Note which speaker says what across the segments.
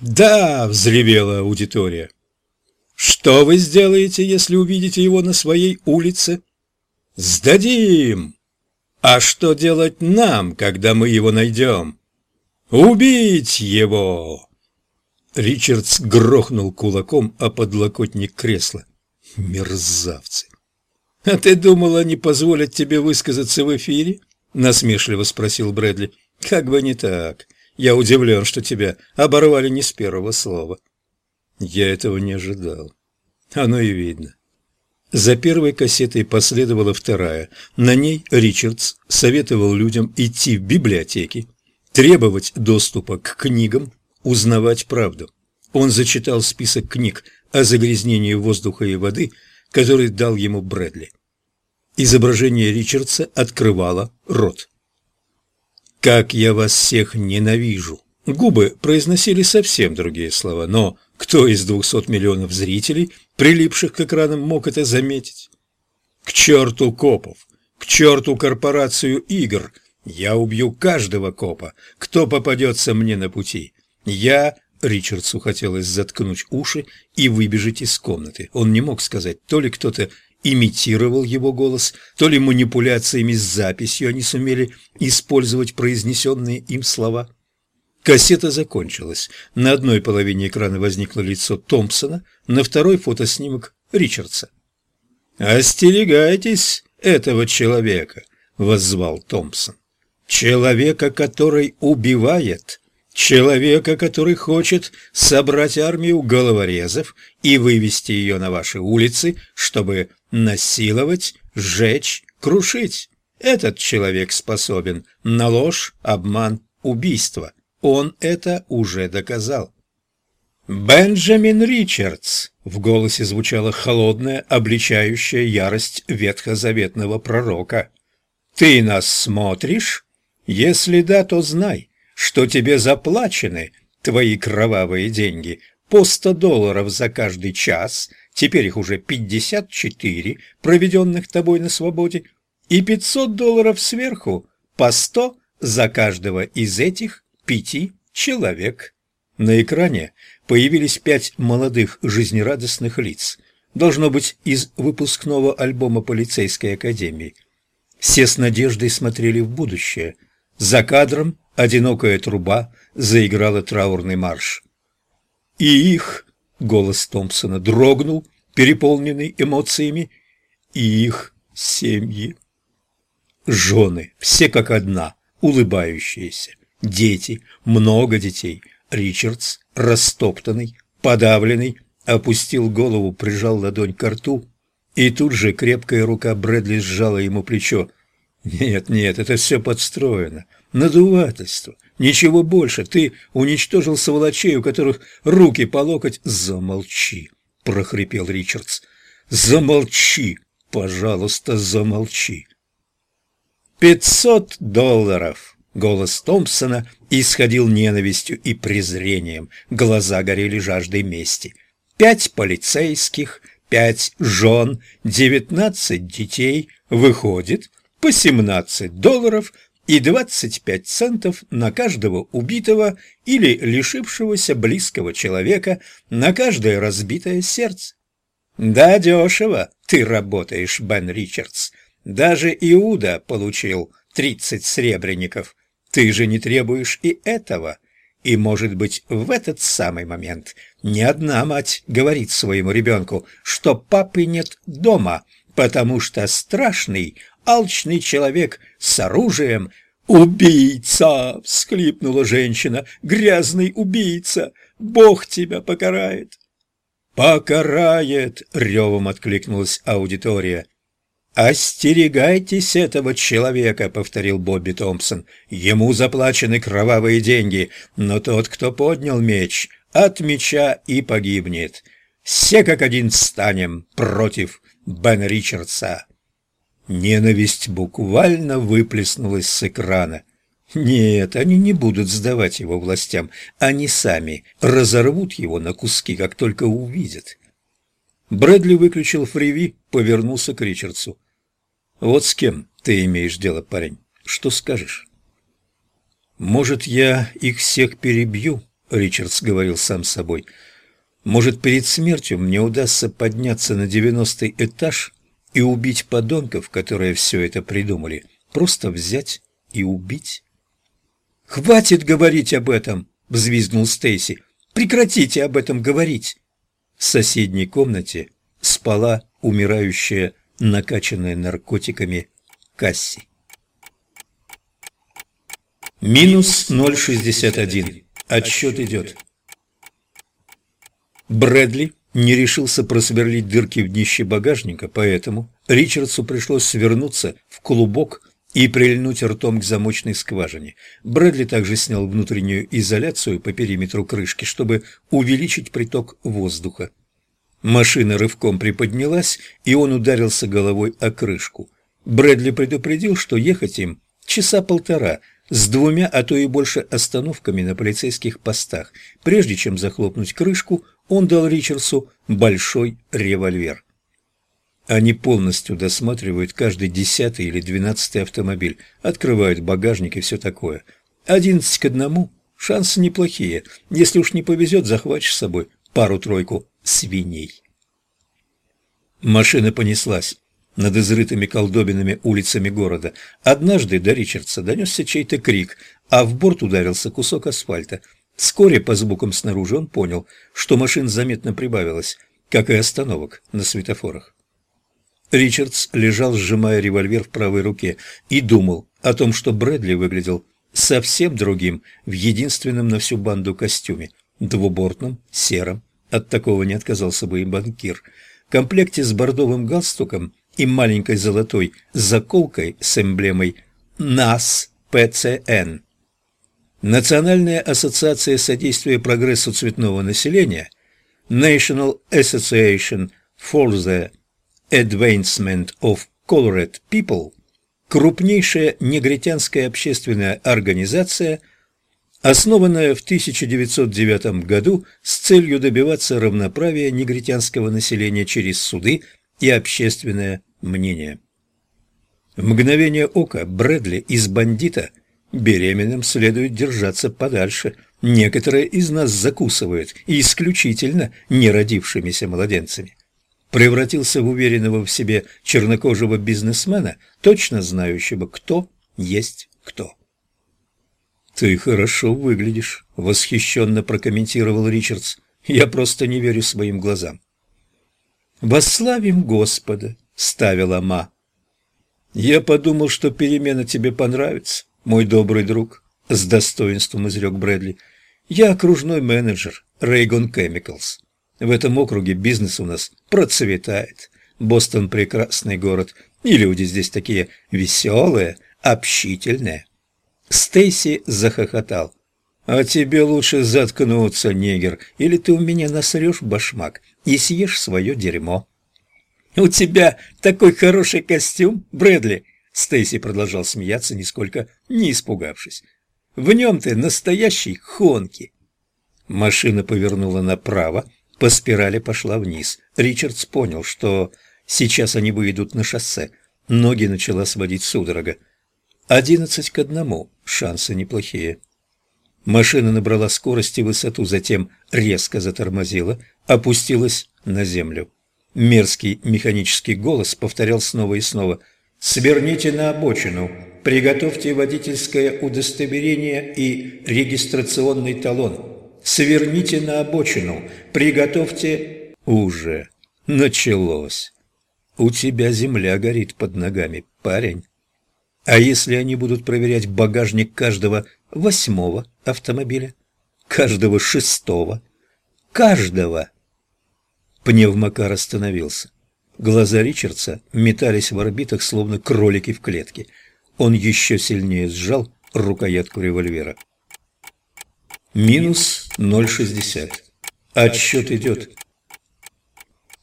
Speaker 1: «Да!» – взревела аудитория. «Что вы сделаете, если увидите его на своей улице?» «Сдадим!» «А что делать нам, когда мы его найдем?» «Убить его!» Ричардс грохнул кулаком о подлокотник кресла. «Мерзавцы!» «А ты думал, они позволят тебе высказаться в эфире?» — насмешливо спросил Брэдли. «Как бы не так. Я удивлен, что тебя оборвали не с первого слова». Я этого не ожидал. Оно и видно. За первой кассетой последовала вторая. На ней Ричардс советовал людям идти в библиотеки, требовать доступа к книгам, узнавать правду. Он зачитал список книг о загрязнении воздуха и воды, который дал ему Брэдли. Изображение Ричардса открывало рот. «Как я вас всех ненавижу!» Губы произносили совсем другие слова, но кто из двухсот миллионов зрителей, прилипших к экранам, мог это заметить? «К черту копов! К черту корпорацию игр! Я убью каждого копа, кто попадется мне на пути! Я Ричардсу хотелось заткнуть уши и выбежать из комнаты. Он не мог сказать, то ли кто-то имитировал его голос, то ли манипуляциями с записью они сумели использовать произнесенные им слова. Кассета закончилась. На одной половине экрана возникло лицо Томпсона, на второй фотоснимок Ричардса. «Остерегайтесь этого человека», — воззвал Томпсон. «Человека, который убивает, человека, который хочет собрать армию головорезов и вывести ее на ваши улицы, чтобы насиловать, сжечь, крушить. Этот человек способен на ложь, обман, убийство. Он это уже доказал. «Бенджамин Ричардс!» — в голосе звучала холодная, обличающая ярость ветхозаветного пророка. «Ты нас смотришь? Если да, то знай, что тебе заплачены твои кровавые деньги по сто долларов за каждый час, теперь их уже пятьдесят четыре, проведенных тобой на свободе, и пятьсот долларов сверху по сто за каждого из этих пяти человек. На экране появились пять молодых жизнерадостных лиц, должно быть, из выпускного альбома полицейской академии. Все с надеждой смотрели в будущее. За кадром одинокая труба заиграла траурный марш. И их, голос Томпсона дрогнул, переполненный эмоциями, и их семьи. Жены, все как одна, улыбающиеся, дети, много детей. Ричардс, растоптанный, подавленный, опустил голову, прижал ладонь к рту, и тут же крепкая рука Брэдли сжала ему плечо. «Нет, нет, это все подстроено. Надувательство. Ничего больше. Ты уничтожил сволочей, у которых руки по локоть. Замолчи, прохрипел Ричардс. Замолчи, пожалуйста, замолчи. Пятьсот долларов. Голос Томпсона исходил ненавистью и презрением. Глаза горели жаждой мести. Пять полицейских, пять жен, девятнадцать детей. Выходит, по семнадцать долларов и 25 центов на каждого убитого или лишившегося близкого человека, на каждое разбитое сердце. Да, дешево ты работаешь, Бен Ричардс. Даже Иуда получил 30 сребреников. Ты же не требуешь и этого. И, может быть, в этот самый момент ни одна мать говорит своему ребенку, что папы нет дома, потому что страшный, алчный человек с оружием «Убийца!» — всхлипнула женщина. «Грязный убийца! Бог тебя покарает!» «Покарает!» — ревом откликнулась аудитория. «Остерегайтесь этого человека», — повторил Бобби Томпсон. «Ему заплачены кровавые деньги, но тот, кто поднял меч, от меча и погибнет. Все как один станем против Бена Ричардса». Ненависть буквально выплеснулась с экрана. Нет, они не будут сдавать его властям. Они сами разорвут его на куски, как только увидят. Брэдли выключил фриви, повернулся к Ричардсу. «Вот с кем ты имеешь дело, парень? Что скажешь?» «Может, я их всех перебью?» Ричардс говорил сам собой. «Может, перед смертью мне удастся подняться на девяностый этаж и убить подонков, которые все это придумали. Просто взять и убить?» «Хватит говорить об этом!» — взвизгнул Стейси. «Прекратите об этом говорить!» В соседней комнате спала умирающая, накачанная наркотиками Касси. Минус 0,61. Отсчет идет. Брэдли не решился просверлить дырки в днище багажника, поэтому Ричардсу пришлось свернуться в клубок и прильнуть ртом к замочной скважине. Брэдли также снял внутреннюю изоляцию по периметру крышки, чтобы увеличить приток воздуха. Машина рывком приподнялась, и он ударился головой о крышку. Брэдли предупредил, что ехать им часа полтора, с двумя, а то и больше остановками на полицейских постах. Прежде чем захлопнуть крышку, он дал Ричардсу большой револьвер. Они полностью досматривают каждый десятый или двенадцатый автомобиль, открывают багажник и все такое. Одиннадцать к одному. Шансы неплохие. Если уж не повезет, захватишь с собой пару-тройку свиней. Машина понеслась над изрытыми колдобинами улицами города. Однажды до Ричардса донесся чей-то крик, а в борт ударился кусок асфальта. Вскоре по звукам снаружи он понял, что машин заметно прибавилось, как и остановок на светофорах. Ричардс лежал, сжимая револьвер в правой руке, и думал о том, что Брэдли выглядел совсем другим в единственном на всю банду костюме, двубортном, сером, от такого не отказался бы и банкир, комплекте с бордовым галстуком и маленькой золотой заколкой с эмблемой НАС ПЦН. Национальная ассоциация содействия прогрессу цветного населения National Association for the Advancement of Colored People крупнейшая негритянская общественная организация, основанная в 1909 году с целью добиваться равноправия негритянского населения через суды и общественное мнение. В мгновение ока Брэдли из «Бандита» беременным следует держаться подальше. Некоторые из нас закусывают исключительно неродившимися младенцами. Превратился в уверенного в себе чернокожего бизнесмена, точно знающего, кто есть кто. «Ты хорошо выглядишь», — восхищенно прокомментировал Ричардс. «Я просто не верю своим глазам». «Восславим Господа», — ставила Ма. «Я подумал, что перемена тебе понравится, мой добрый друг», — с достоинством изрек Брэдли. «Я окружной менеджер Рейгон Chemicals. В этом округе бизнес у нас процветает. Бостон – прекрасный город, и люди здесь такие веселые, общительные». Стейси захохотал. «А тебе лучше заткнуться, негер, или ты у меня насрешь башмак и съешь свое дерьмо». «У тебя такой хороший костюм, Брэдли!» Стейси продолжал смеяться, нисколько не испугавшись. «В нем ты настоящий хонки!» Машина повернула направо, по спирали пошла вниз. Ричардс понял, что сейчас они выйдут на шоссе. Ноги начала сводить судорога. Одиннадцать к одному, шансы неплохие. Машина набрала скорость и высоту, затем резко затормозила, опустилась на землю. Мерзкий механический голос повторял снова и снова «Сверните на обочину, приготовьте водительское удостоверение и регистрационный талон. Сверните на обочину, приготовьте...» Уже началось. «У тебя земля горит под ногами, парень». А если они будут проверять багажник каждого восьмого автомобиля, каждого шестого, каждого. Пневмокар остановился. Глаза Ричардса метались в орбитах, словно кролики в клетке. Он еще сильнее сжал рукоятку револьвера. Минус 0,60. Отсчет идет.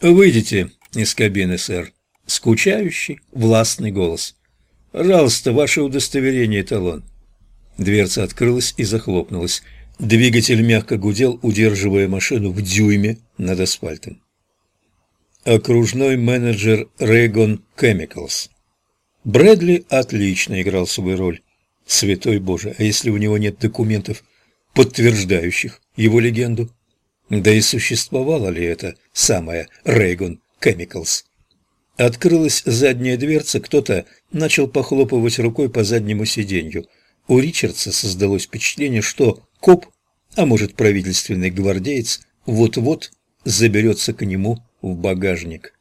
Speaker 1: «Выйдите из кабины, сэр». Скучающий, властный голос. «Пожалуйста, ваше удостоверение, талон». Дверца открылась и захлопнулась. Двигатель мягко гудел, удерживая машину в дюйме над асфальтом. Окружной менеджер Рейгон Chemicals. Брэдли отлично играл свою роль. Святой Боже, а если у него нет документов? подтверждающих его легенду. Да и существовала ли это самая Рейгон Chemicals? Открылась задняя дверца, кто-то начал похлопывать рукой по заднему сиденью. У Ричардса создалось впечатление, что коп, а может правительственный гвардеец, вот-вот заберется к нему в багажник.